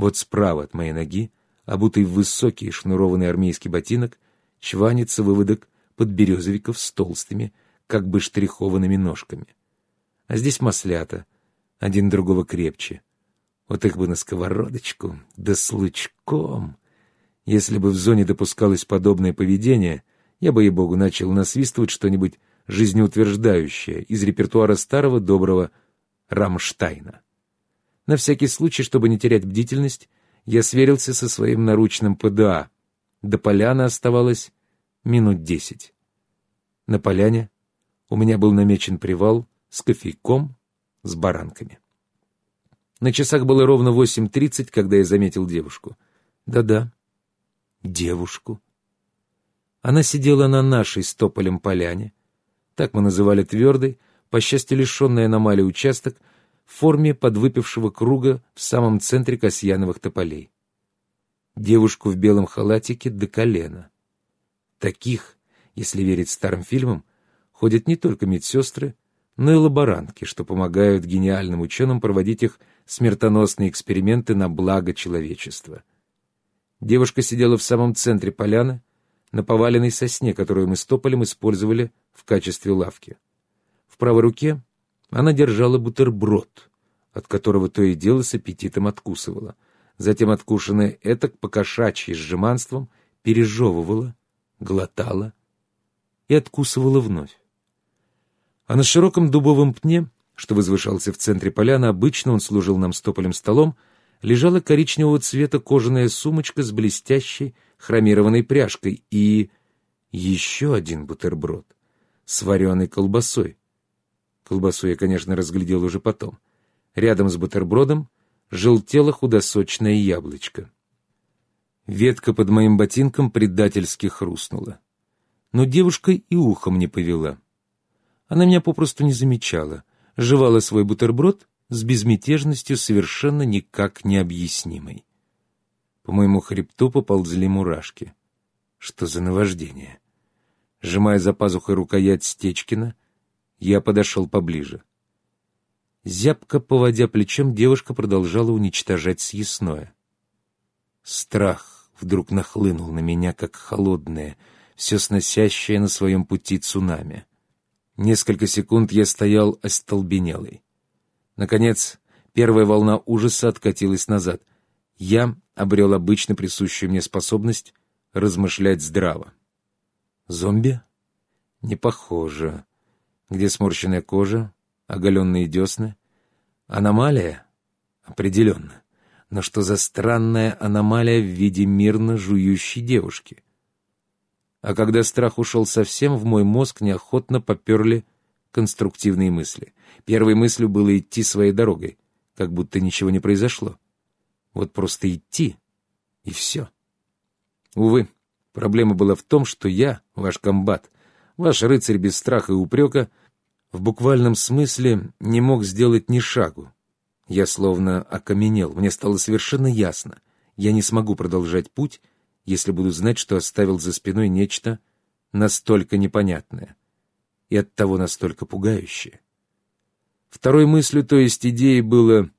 Вот справа от моей ноги, обутый в высокий шнурованный армейский ботинок, чванится выводок подберезовиков с толстыми, как бы штрихованными ножками. А здесь маслята, один другого крепче. Вот их бы на сковородочку, да с лучком. Если бы в зоне допускалось подобное поведение, я бы, ей-богу, начал насвистывать что-нибудь жизнеутверждающее из репертуара старого доброго Рамштайна. На всякий случай, чтобы не терять бдительность, я сверился со своим наручным ПДА. До поляны оставалось минут десять. На поляне у меня был намечен привал с кофейком, с баранками. На часах было ровно восемь тридцать, когда я заметил девушку. Да-да, девушку. Она сидела на нашей с тополем поляне, так мы называли твердый, по счастью лишенный аномалии участок, в форме подвыпившего круга в самом центре Касьяновых тополей. Девушку в белом халатике до колена. Таких, если верить старым фильмам, ходят не только медсестры, но и лаборантки, что помогают гениальным ученым проводить их смертоносные эксперименты на благо человечества. Девушка сидела в самом центре поляны, на поваленной сосне, которую мы с тополем использовали в качестве лавки. В правой руке она держала бутерброд, от которого то и дело с аппетитом откусывала. Затем откушенная этак покошачьи с жеманством пережевывала, глотала и откусывала вновь. А на широком дубовом пне, что возвышался в центре поляны, обычно он служил нам стополем столом, лежала коричневого цвета кожаная сумочка с блестящей хромированной пряжкой и еще один бутерброд с вареной колбасой. Колбасу я, конечно, разглядел уже потом. Рядом с бутербродом желтело худосочное яблочко. Ветка под моим ботинком предательски хрустнула. Но девушка и ухом не повела. Она меня попросту не замечала, жевала свой бутерброд с безмятежностью совершенно никак необъяснимой. По моему хребту поползли мурашки. Что за наваждение? Сжимая за пазухой рукоять Стечкина, я подошел поближе. Зябко поводя плечом, девушка продолжала уничтожать съестное. Страх вдруг нахлынул на меня, как холодное, все сносящее на своем пути цунами. Несколько секунд я стоял остолбенелый. Наконец, первая волна ужаса откатилась назад. Я обрел обычно присущую мне способность размышлять здраво. Зомби? Не похоже. Где сморщенная кожа, оголенные десны? Аномалия? Определенно. Но что за странная аномалия в виде мирно жующей девушки? А когда страх ушел совсем, в мой мозг неохотно поперли конструктивные мысли. Первой мыслью было идти своей дорогой, как будто ничего не произошло. Вот просто идти, и все. Увы, Проблема была в том, что я, ваш комбат, ваш рыцарь без страха и упрека, в буквальном смысле не мог сделать ни шагу. Я словно окаменел, мне стало совершенно ясно. Я не смогу продолжать путь, если буду знать, что оставил за спиной нечто настолько непонятное и оттого настолько пугающее. Второй мыслью, то есть идеей, было,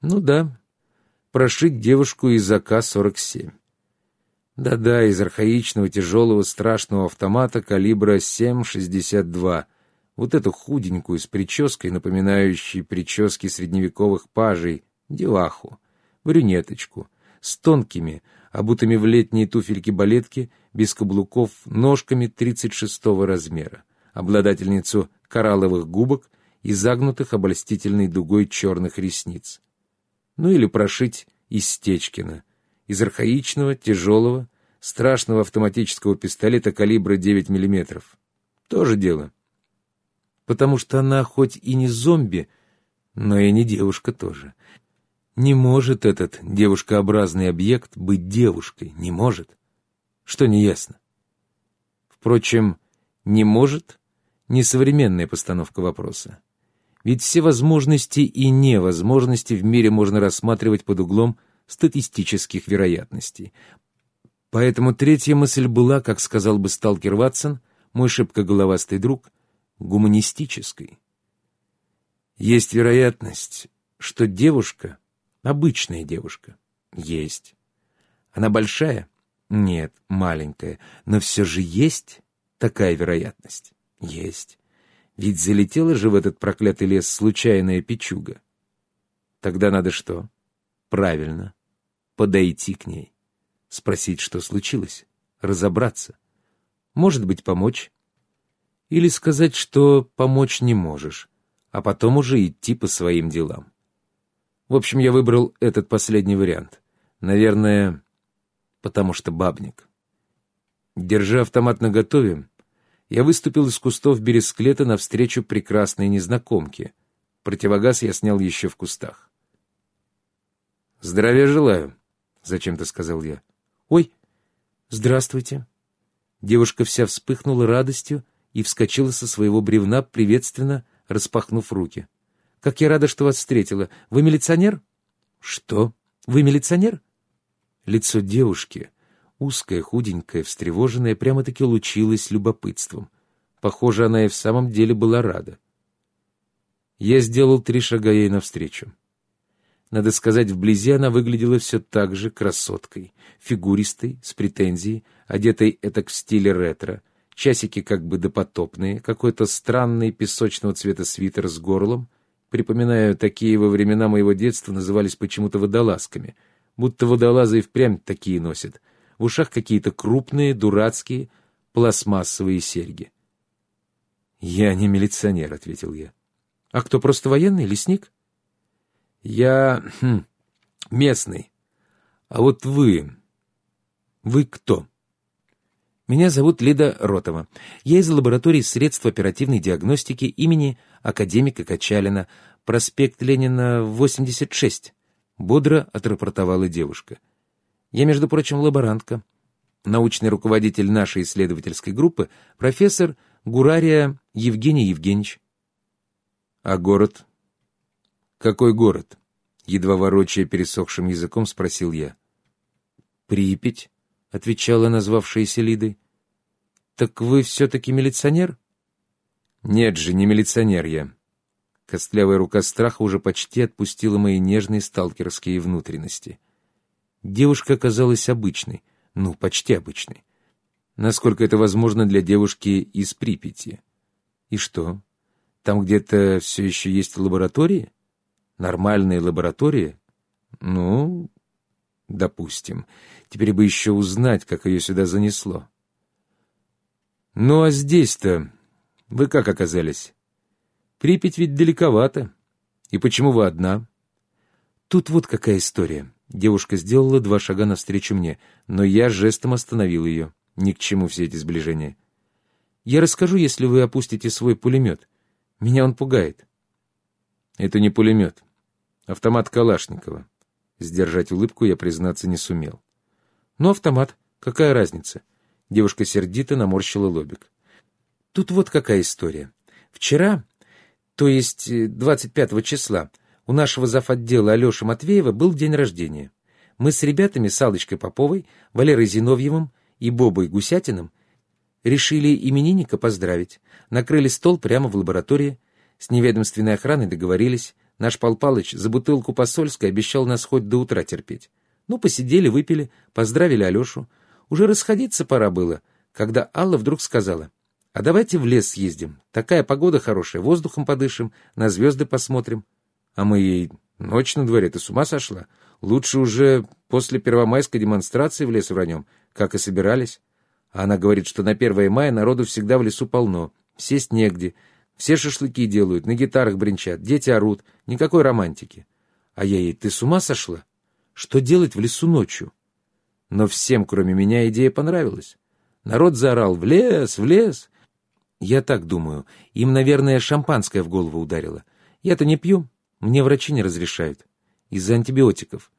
ну да, прошить девушку из АК-47. Да-да, из архаичного тяжелого страшного автомата калибра 7,62. Вот эту худенькую с прической, напоминающей прически средневековых пажей, деваху, брюнеточку, с тонкими, обутыми в летние туфельки-балетки, без каблуков, ножками 36 размера, обладательницу коралловых губок и загнутых обольстительной дугой черных ресниц. Ну или прошить из Стечкина — из архаичного, тяжелого, страшного автоматического пистолета калибра 9 мм. Тоже дело. Потому что она хоть и не зомби, но и не девушка тоже. Не может этот девушкообразный объект быть девушкой, не может. Что не ясно. Впрочем, не может несовременная постановка вопроса. Ведь все возможности и невозможности в мире можно рассматривать под углом статистических вероятностей. Поэтому третья мысль была, как сказал бы сталкер Ватсон, мой шибко-головастый друг, гуманистической. Есть вероятность, что девушка, обычная девушка, Есть. Она большая? Нет, маленькая. Но все же есть такая вероятность? Есть. Ведь залетела же в этот проклятый лес случайная печуга. Тогда надо что? Правильно. Подойти к ней. Спросить, что случилось. Разобраться. Может быть, помочь. Или сказать, что помочь не можешь, а потом уже идти по своим делам. В общем, я выбрал этот последний вариант. Наверное, потому что бабник. Держа автомат наготове, я выступил из кустов бересклета навстречу прекрасной незнакомке. Противогаз я снял еще в кустах. «Здравия желаю», — зачем-то сказал я. «Ой, здравствуйте». Девушка вся вспыхнула радостью и вскочила со своего бревна, приветственно распахнув руки. «Как я рада, что вас встретила. Вы милиционер?» «Что? Вы милиционер?» Лицо девушки, узкое, худенькое, встревоженное, прямо-таки лучилось любопытством. Похоже, она и в самом деле была рада. Я сделал три шага ей навстречу. Надо сказать, вблизи она выглядела все так же красоткой, фигуристой, с претензией, одетой этак в стиле ретро, часики как бы допотопные, какой-то странный песочного цвета свитер с горлом. Припоминаю, такие во времена моего детства назывались почему-то водолазками, будто водолазы и впрямь такие носят. В ушах какие-то крупные, дурацкие, пластмассовые серьги. «Я не милиционер», — ответил я. «А кто, просто военный, лесник?» «Я... Хм, местный. А вот вы... Вы кто?» Меня зовут Лида Ротова. Я из лаборатории средств оперативной диагностики имени академика Качалина, проспект Ленина, 86. Бодро отрапортовала девушка. Я, между прочим, лаборантка. Научный руководитель нашей исследовательской группы, профессор Гурария Евгений Евгеньевич. А город? Какой город? Едва ворочая пересохшим языком, спросил я. Припять отвечала назвавшаяся Лидой. «Так вы все-таки милиционер?» «Нет же, не милиционер я». Костлявая рука страха уже почти отпустила мои нежные сталкерские внутренности. Девушка оказалась обычной, ну, почти обычной. Насколько это возможно для девушки из Припяти. И что? Там где-то все еще есть лаборатории? Нормальные лаборатории? Ну, Допустим. Теперь бы еще узнать, как ее сюда занесло. Ну а здесь-то вы как оказались? Припять ведь далековато. И почему вы одна? Тут вот какая история. Девушка сделала два шага навстречу мне, но я жестом остановил ее. Ни к чему все эти сближения. Я расскажу, если вы опустите свой пулемет. Меня он пугает. Это не пулемет. Автомат Калашникова. Сдержать улыбку я, признаться, не сумел. «Ну, автомат. Какая разница?» Девушка сердито наморщила лобик. «Тут вот какая история. Вчера, то есть 25 э, числа, у нашего завотдела Алеши Матвеева был день рождения. Мы с ребятами, с Аллочкой Поповой, Валерой Зиновьевым и Бобой Гусятиным решили именинника поздравить. Накрыли стол прямо в лаборатории, с неведомственной охраной договорились, Наш Пал Палыч за бутылку посольской обещал нас хоть до утра терпеть. Ну, посидели, выпили, поздравили Алешу. Уже расходиться пора было, когда Алла вдруг сказала, «А давайте в лес съездим. Такая погода хорошая, воздухом подышим, на звезды посмотрим». А мы ей, «Ночь на дворе, ты с ума сошла? Лучше уже после первомайской демонстрации в лес вранем, как и собирались». А она говорит, что на 1 мая народу всегда в лесу полно, сесть негде, все шашлыки делают, на гитарах бренчат, дети орут. Никакой романтики. А я ей, ты с ума сошла? Что делать в лесу ночью? Но всем, кроме меня, идея понравилась. Народ заорал «В лес! В лес!» Я так думаю. Им, наверное, шампанское в голову ударило. Я-то не пью. Мне врачи не разрешают. Из-за антибиотиков.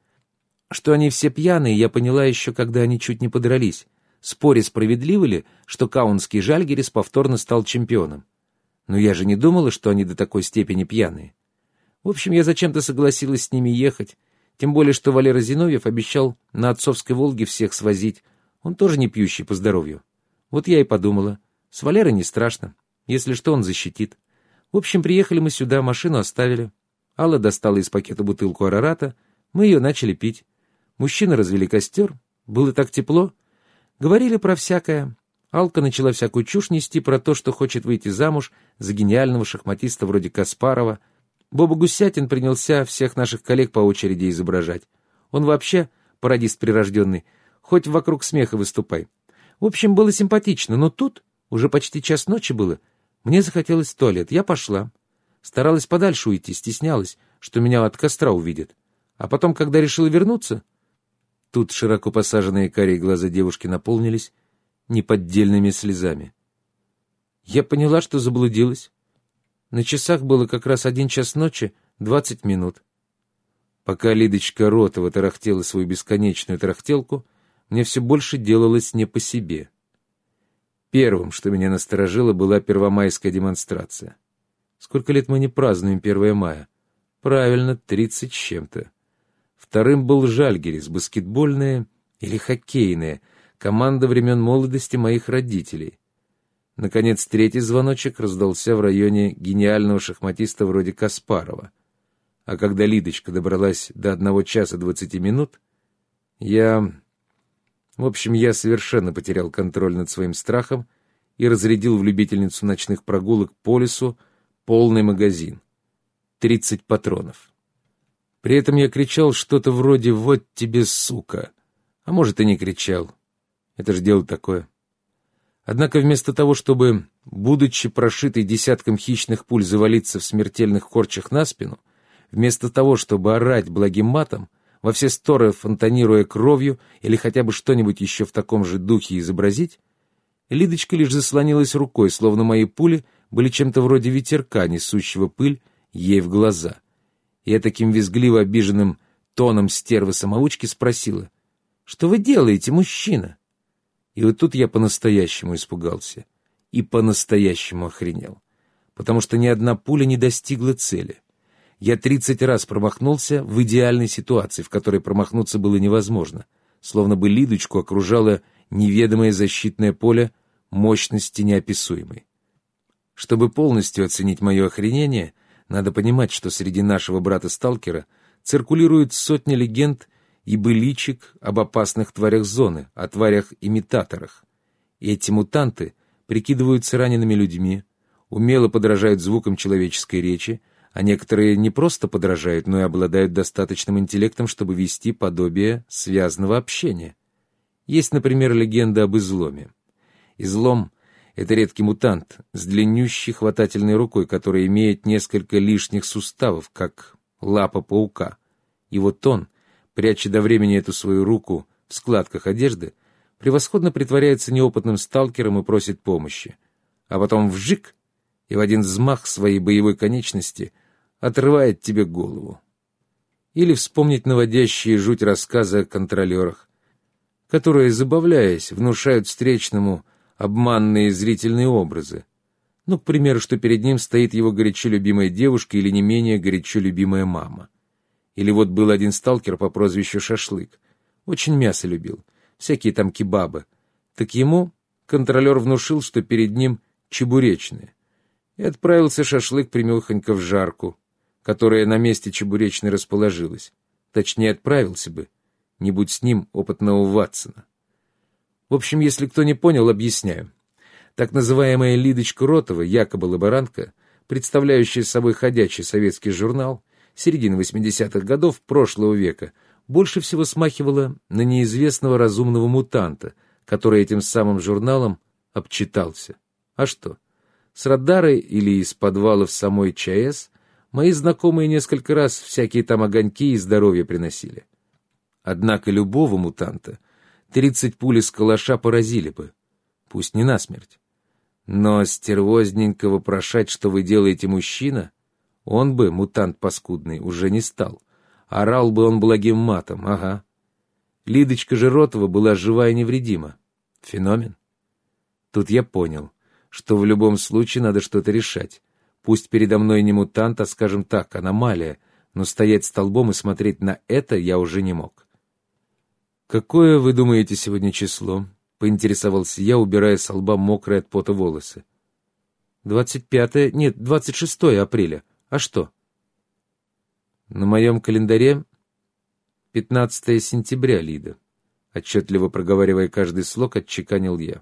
Что они все пьяные, я поняла еще, когда они чуть не подрались. Споре справедливо ли, что каунский Жальгерис повторно стал чемпионом? Но я же не думала, что они до такой степени пьяные. В общем, я зачем-то согласилась с ними ехать, тем более, что Валера Зиновьев обещал на отцовской «Волге» всех свозить. Он тоже не пьющий по здоровью. Вот я и подумала, с Валерой не страшно, если что, он защитит. В общем, приехали мы сюда, машину оставили. Алла достала из пакета бутылку арарата, мы ее начали пить. Мужчины развели костер, было так тепло. Говорили про всякое. Алка начала всякую чушь нести про то, что хочет выйти замуж за гениального шахматиста вроде Каспарова. Боба Гусятин принялся всех наших коллег по очереди изображать. Он вообще пародист прирожденный, хоть вокруг смеха выступай. В общем, было симпатично, но тут, уже почти час ночи было, мне захотелось в туалет. Я пошла. Старалась подальше уйти, стеснялась, что меня от костра увидят. А потом, когда решила вернуться... Тут широко посаженные карие глаза девушки наполнились неподдельными слезами. Я поняла, что заблудилась. На часах было как раз один час ночи, двадцать минут. Пока Лидочка Ротова тарахтела свою бесконечную тарахтелку, мне все больше делалось не по себе. Первым, что меня насторожило, была первомайская демонстрация. Сколько лет мы не празднуем 1 мая? Правильно, тридцать с чем-то. Вторым был Жальгерис, баскетбольная или хоккейная — команда времен молодости моих родителей. Наконец, третий звоночек раздался в районе гениального шахматиста вроде Каспарова. А когда Лидочка добралась до одного часа двадцати минут, я... В общем, я совершенно потерял контроль над своим страхом и разрядил в любительницу ночных прогулок по лесу полный магазин. Тридцать патронов. При этом я кричал что-то вроде «Вот тебе, сука!» А может, и не кричал. Это же дело такое. Однако вместо того, чтобы, будучи прошитой десятком хищных пуль, завалиться в смертельных корчах на спину, вместо того, чтобы орать благим матом, во все стороны фонтанируя кровью или хотя бы что-нибудь еще в таком же духе изобразить, Лидочка лишь заслонилась рукой, словно мои пули были чем-то вроде ветерка, несущего пыль ей в глаза. И таким визгливо обиженным тоном стервы-самоучки спросила, «Что вы делаете, мужчина?» И вот тут я по-настоящему испугался и по-настоящему охренел, потому что ни одна пуля не достигла цели. Я тридцать раз промахнулся в идеальной ситуации, в которой промахнуться было невозможно, словно бы Лидочку окружало неведомое защитное поле мощности неописуемой. Чтобы полностью оценить мое охренение, надо понимать, что среди нашего брата-сталкера циркулируют сотни легенд и быличек об опасных тварях зоны, о тварях-имитаторах. Эти мутанты прикидываются ранеными людьми, умело подражают звукам человеческой речи, а некоторые не просто подражают, но и обладают достаточным интеллектом, чтобы вести подобие связанного общения. Есть, например, легенда об изломе. Излом — это редкий мутант с длиннющей хватательной рукой, которая имеет несколько лишних суставов, как лапа паука. И вот он пряча до времени эту свою руку в складках одежды, превосходно притворяется неопытным сталкером и просит помощи. А потом вжик, и в один взмах своей боевой конечности отрывает тебе голову. Или вспомнить наводящие жуть рассказы о контролерах, которые, забавляясь, внушают встречному обманные зрительные образы. Ну, к примеру, что перед ним стоит его горячо любимая девушка или не менее горячо любимая мама. Или вот был один сталкер по прозвищу Шашлык. Очень мясо любил. Всякие там кебабы. Так ему контролер внушил, что перед ним чебуречные. И отправился шашлык примехонько в жарку, которая на месте чебуречной расположилась. Точнее, отправился бы, не будь с ним опытного Ватсона. В общем, если кто не понял, объясняю. Так называемая Лидочка Ротова, якобы лаборантка, представляющая собой ходячий советский журнал, середины 80-х годов прошлого века, больше всего смахивала на неизвестного разумного мутанта, который этим самым журналом обчитался. А что? С радара или из подвалов самой ЧАЭС мои знакомые несколько раз всякие там огоньки и здоровье приносили. Однако любого мутанта тридцать пуль из калаша поразили бы, пусть не насмерть. Но стервозненько вопрошать, что вы делаете, мужчина, он бы, мутант паскудный, уже не стал. Орал бы он благим матом, ага. Лидочка же Ротова была жива и невредима. Феномен. Тут я понял, что в любом случае надо что-то решать. Пусть передо мной не мутант, а, скажем так, аномалия, но стоять столбом и смотреть на это я уже не мог. «Какое, вы думаете, сегодня число?» — поинтересовался я, убирая с лба мокрые от пота волосы. «Двадцать пятое, нет, двадцать шестое апреля», а что? На моем календаре 15 сентября, Лида. Отчетливо проговаривая каждый слог, отчеканил я.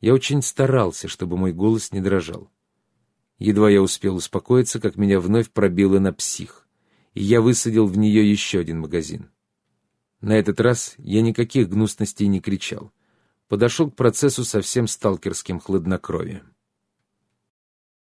Я очень старался, чтобы мой голос не дрожал. Едва я успел успокоиться, как меня вновь пробило на псих, и я высадил в нее еще один магазин. На этот раз я никаких гнусностей не кричал. Подошел к процессу со всем сталкерским хладнокровием.